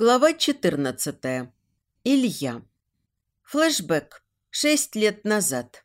Глава 14. Илья. Флэшбэк. Шесть лет назад.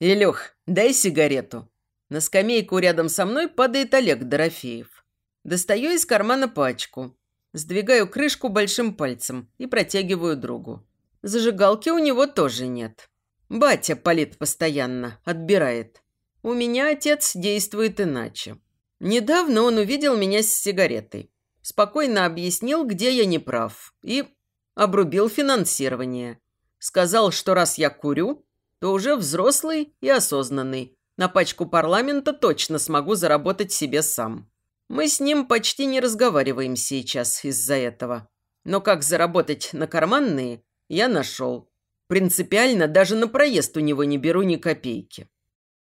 «Илюх, дай сигарету». На скамейку рядом со мной падает Олег Дорофеев. Достаю из кармана пачку. Сдвигаю крышку большим пальцем и протягиваю другу. Зажигалки у него тоже нет. Батя палит постоянно, отбирает. У меня отец действует иначе. Недавно он увидел меня с сигаретой спокойно объяснил, где я не прав, и обрубил финансирование. Сказал, что раз я курю, то уже взрослый и осознанный. На пачку парламента точно смогу заработать себе сам. Мы с ним почти не разговариваем сейчас из-за этого. Но как заработать на карманные, я нашел. Принципиально даже на проезд у него не беру ни копейки.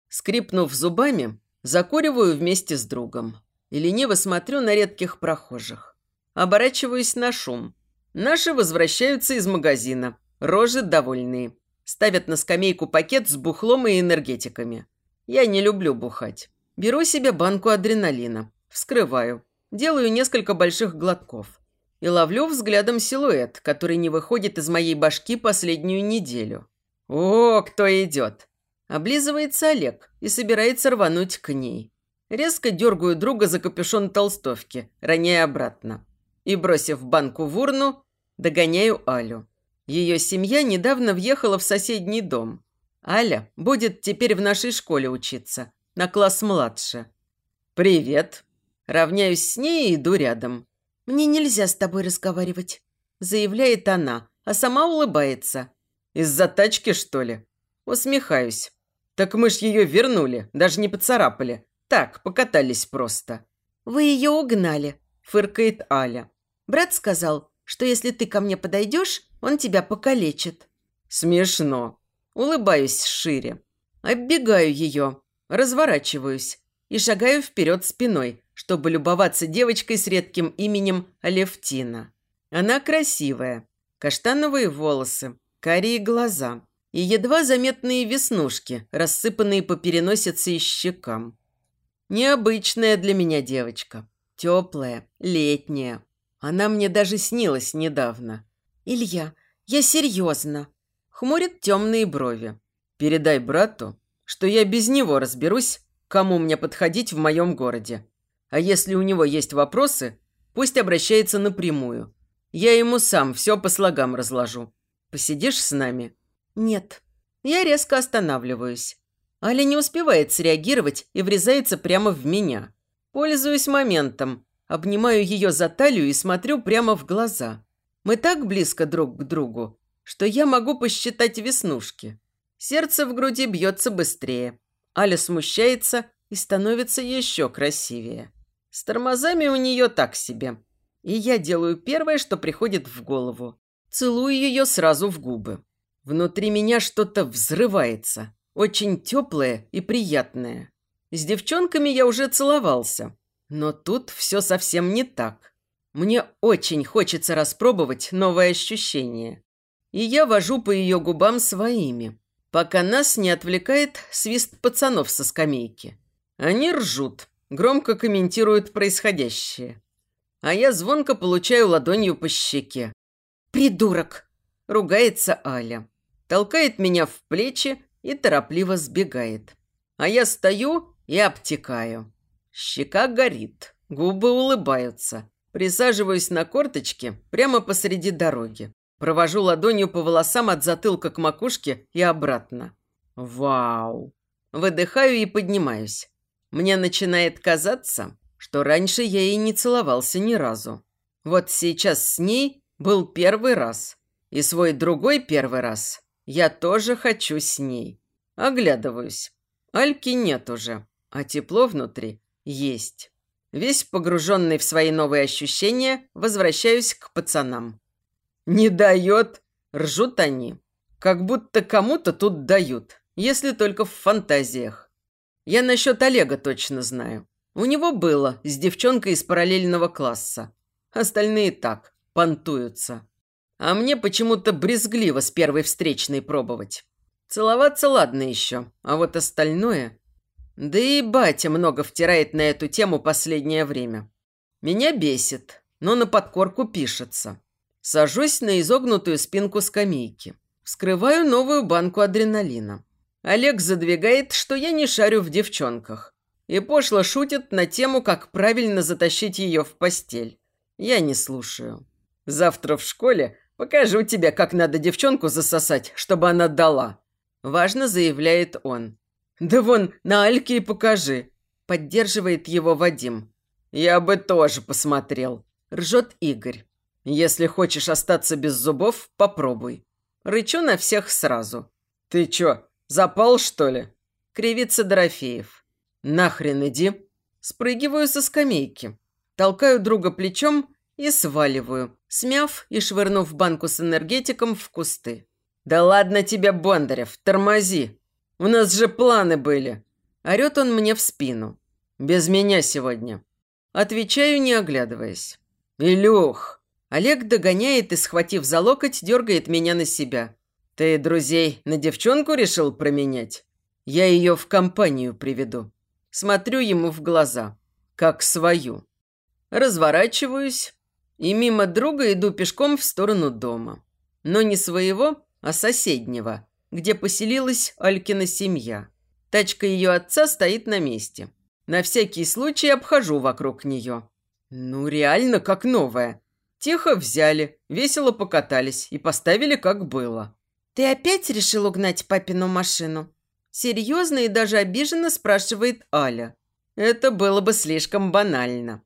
Скрипнув зубами, закуриваю вместе с другом и лениво смотрю на редких прохожих. Оборачиваюсь на шум. Наши возвращаются из магазина. Рожи довольные. Ставят на скамейку пакет с бухлом и энергетиками. Я не люблю бухать. Беру себе банку адреналина. Вскрываю. Делаю несколько больших глотков. И ловлю взглядом силуэт, который не выходит из моей башки последнюю неделю. О, кто идет! Облизывается Олег и собирается рвануть к ней. Резко дергаю друга за капюшон толстовки, роняя обратно. И, бросив банку в урну, догоняю Алю. Ее семья недавно въехала в соседний дом. Аля будет теперь в нашей школе учиться, на класс младше. «Привет!» Равняюсь с ней и иду рядом. «Мне нельзя с тобой разговаривать», – заявляет она, а сама улыбается. «Из-за тачки, что ли?» Усмехаюсь. «Так мы ж ее вернули, даже не поцарапали. Так, покатались просто». «Вы ее угнали», – фыркает Аля. «Брат сказал, что если ты ко мне подойдешь, он тебя покалечит». «Смешно». Улыбаюсь шире. Оббегаю ее, разворачиваюсь и шагаю вперед спиной, чтобы любоваться девочкой с редким именем Алевтина. Она красивая. Каштановые волосы, карие глаза и едва заметные веснушки, рассыпанные по переносице и щекам. Необычная для меня девочка. Теплая, летняя. Она мне даже снилась недавно. «Илья, я серьезно!» Хмурит темные брови. «Передай брату, что я без него разберусь, кому мне подходить в моем городе. А если у него есть вопросы, пусть обращается напрямую. Я ему сам все по слогам разложу. Посидишь с нами?» «Нет». Я резко останавливаюсь. Аля не успевает среагировать и врезается прямо в меня. Пользуюсь моментом, обнимаю ее за талию и смотрю прямо в глаза. Мы так близко друг к другу, что я могу посчитать веснушки. Сердце в груди бьется быстрее. Аля смущается и становится еще красивее. С тормозами у нее так себе. И я делаю первое, что приходит в голову. Целую ее сразу в губы. Внутри меня что-то взрывается. Очень теплое и приятное. С девчонками я уже целовался. Но тут все совсем не так. Мне очень хочется распробовать новое ощущение. И я вожу по ее губам своими, пока нас не отвлекает свист пацанов со скамейки. Они ржут, громко комментируют происходящее. А я звонко получаю ладонью по щеке. «Придурок!» – ругается Аля. Толкает меня в плечи и торопливо сбегает. А я стою и обтекаю. Щека горит, губы улыбаются. Присаживаюсь на корточки прямо посреди дороги. Провожу ладонью по волосам от затылка к макушке и обратно. Вау! Выдыхаю и поднимаюсь. Мне начинает казаться, что раньше я ей не целовался ни разу. Вот сейчас с ней был первый раз. И свой другой первый раз я тоже хочу с ней. Оглядываюсь. Альки нет уже, а тепло внутри есть. Весь погруженный в свои новые ощущения, возвращаюсь к пацанам. «Не дает!» – ржут они. Как будто кому-то тут дают, если только в фантазиях. Я насчет Олега точно знаю. У него было с девчонкой из параллельного класса. Остальные так, понтуются. А мне почему-то брезгливо с первой встречной пробовать. Целоваться ладно еще, а вот остальное... Да и батя много втирает на эту тему последнее время. Меня бесит, но на подкорку пишется. Сажусь на изогнутую спинку скамейки. Вскрываю новую банку адреналина. Олег задвигает, что я не шарю в девчонках. И пошло шутит на тему, как правильно затащить ее в постель. Я не слушаю. Завтра в школе покажу тебе, как надо девчонку засосать, чтобы она дала. Важно заявляет он. Да вон, на Альке и покажи. Поддерживает его Вадим. Я бы тоже посмотрел. Ржет Игорь. Если хочешь остаться без зубов, попробуй. Рычу на всех сразу. Ты чё, запал, что ли? Кривится Дорофеев. Нахрен иди. Спрыгиваю со скамейки. Толкаю друга плечом и сваливаю, смяв и швырнув банку с энергетиком в кусты. «Да ладно тебе, Бондарев, тормози! У нас же планы были!» Орет он мне в спину. «Без меня сегодня». Отвечаю, не оглядываясь. «Илюх!» Олег догоняет и, схватив за локоть, дергает меня на себя. «Ты друзей на девчонку решил променять? Я ее в компанию приведу». Смотрю ему в глаза, как свою. Разворачиваюсь и мимо друга иду пешком в сторону дома. Но не своего, а соседнего, где поселилась Алькина семья. Тачка ее отца стоит на месте. На всякий случай обхожу вокруг нее. Ну, реально как новая. Тихо взяли, весело покатались и поставили, как было. «Ты опять решил угнать папину машину?» Серьезно и даже обиженно спрашивает Аля. Это было бы слишком банально.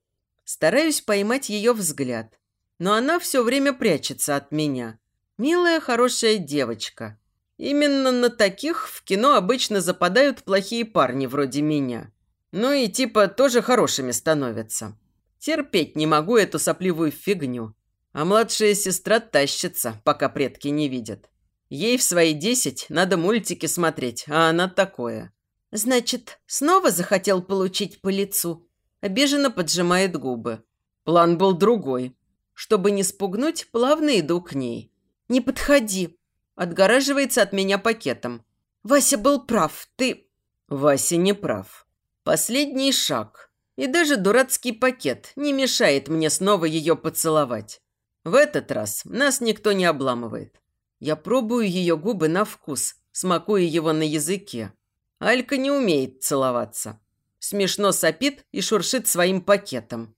Стараюсь поймать ее взгляд. Но она все время прячется от меня. Милая, хорошая девочка. Именно на таких в кино обычно западают плохие парни вроде меня. Ну и типа тоже хорошими становятся. Терпеть не могу эту сопливую фигню. А младшая сестра тащится, пока предки не видят. Ей в свои десять надо мультики смотреть, а она такое. Значит, снова захотел получить по лицу? Обиженно поджимает губы. План был другой. Чтобы не спугнуть, плавно иду к ней. Не подходи. Отгораживается от меня пакетом. Вася был прав, ты... Вася не прав. Последний шаг. И даже дурацкий пакет не мешает мне снова ее поцеловать. В этот раз нас никто не обламывает. Я пробую ее губы на вкус, смакуя его на языке. Алька не умеет целоваться. Смешно сопит и шуршит своим пакетом.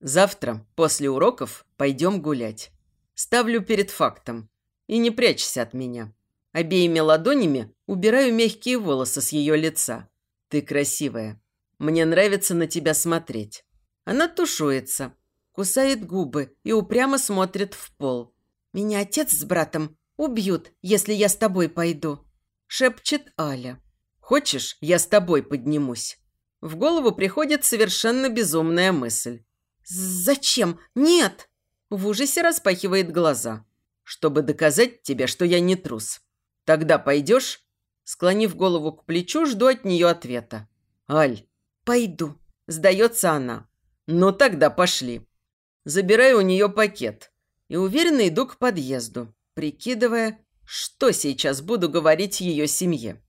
Завтра, после уроков, пойдем гулять. Ставлю перед фактом. И не прячься от меня. Обеими ладонями убираю мягкие волосы с ее лица. Ты красивая. Мне нравится на тебя смотреть. Она тушуется, кусает губы и упрямо смотрит в пол. Меня отец с братом «Убьют, если я с тобой пойду», – шепчет Аля. «Хочешь, я с тобой поднимусь?» В голову приходит совершенно безумная мысль. «Зачем? Нет!» В ужасе распахивает глаза. «Чтобы доказать тебе, что я не трус. Тогда пойдешь?» Склонив голову к плечу, жду от нее ответа. «Аль». «Пойду», – сдается она. «Ну тогда пошли». Забираю у нее пакет и уверенно иду к подъезду прикидывая, что сейчас буду говорить ее семье.